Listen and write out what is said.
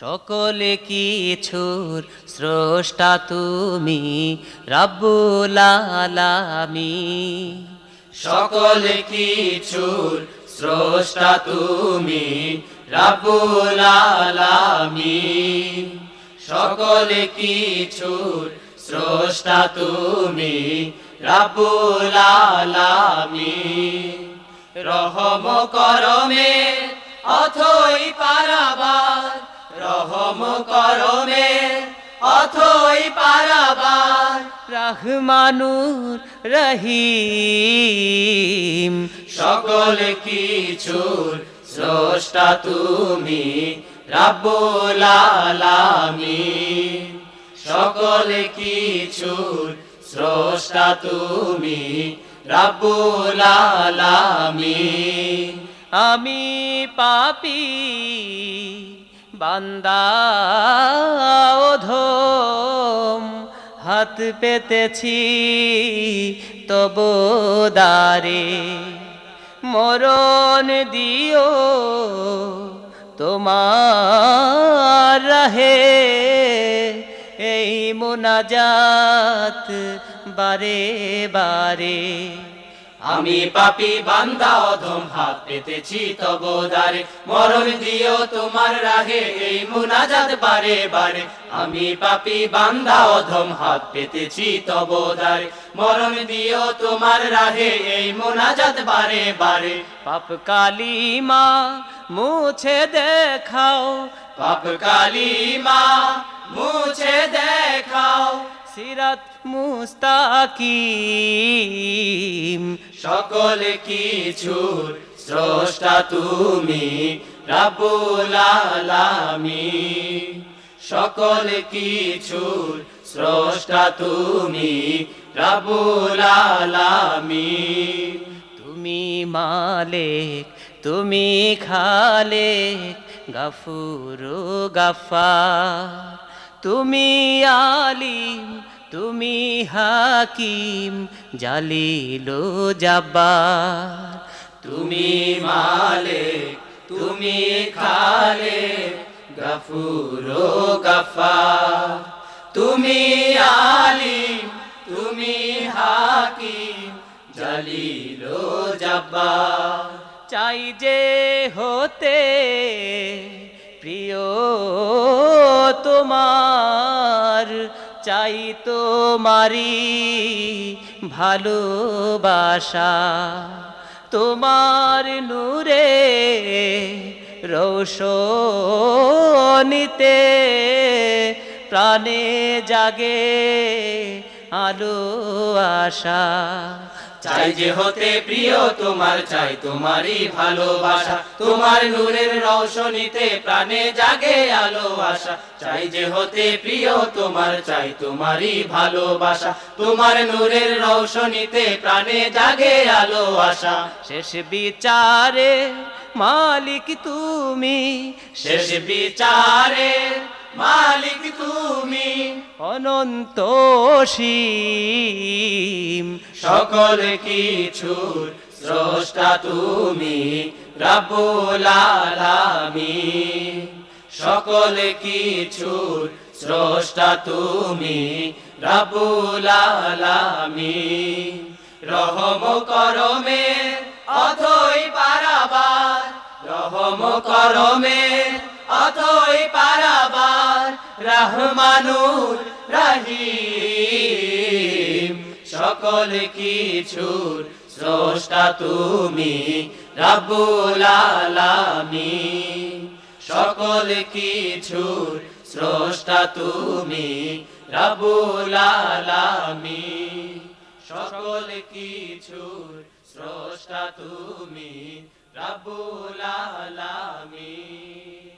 সকলে কিছুর স্রষ্টা তুমি, রাব্বুল আলামিন। সকল কিছুর স্রষ্টা তুমি, রাব্বুল আলামিন। সকল কিছুর স্রষ্টা তুমি, রাব্বুল আলামিন। রহম করমে অথই পারাবার রহম করমে, অথই পারাবার রহমানুর রহিম। সকল কিছুর স্রষ্টা তুমি, রাব্বুল আলামিন। সকল কিছুর স্রষ্টা তুমি, রাব্বুল আলামিন। আমি পাপি বান্দা অধম হাত পেতেছি তব দারে মরণ দিও তোমার রাহে এই মোনাজাত বারে বারে। আমি পাপি বান্দা, অধম হাত পেতেছি তব দারে মরণ দিও তোমার রাহে, এই মুনাজাত বারে বারে। আমি পাপি বান্দা, অধম হাত পেতেছি তব দারে মরণ দিও তোমার রাহে, এই মুনাজাত বারে বারে। পাপ কালিমা মুছে দেখাও, পাপ কালিমা মুছে দেখাও। সিরাত মুস্তাকিম। সকল কিছুর স্রষ্টা তুমি রাবুল আলামিন। সকল কিছুর স্রষ্টা তুমি রাবুল আলামিন। তুমি মালিক, তুমি খালেক, গাফুরু গাফার। তুমি আলিম, তুমি হাকিম, জালিলো জাব্বার। তুমি মালে তুমি খালে গফুরো গফার তুমি আলিম, তুমি হাকিম, জালিলো জব্বার। চাই যে হতে প্রিয় তোমার চাই তোমারি ভালোবাসা। তোমার নূরে রোশনিতে প্রাণে জাগে আলো আশা। চাই যে হতে প্রিয়, তোমার চাই তোমারই ভালোবাসা। তোমার নূরের রৌশনীতে প্রাণে জাগে আলো আশা চাই যে হতে প্রিয়, তোমার চাই তোমারই ভালোবাসা। তোমার নূরের রৌশনীতে প্রাণে জাগে আলো আশা শেষ বিচারে মালিক তুমি। শেষ বিচারে মালিক তুমি অনন্ত সীম। সকল কিছুর স্রষ্টা তুমি রাব্বুল আলামিন। সকল কিছুর স্রষ্টা তুমি রাব্বুল আলামিন। রহম করমে অথই পারাবার রহম করমে অথই পারাবার। রহমানুর রহিম। সকল কিছুর স্রষ্টা তুমি রাব্বুল আলামিন। সকল কিছুর স্রষ্টা তুমি রাব্বুল আলামিন। সকল কিছুর স্রষ্টা তুমি রাব্বুল আলামিন।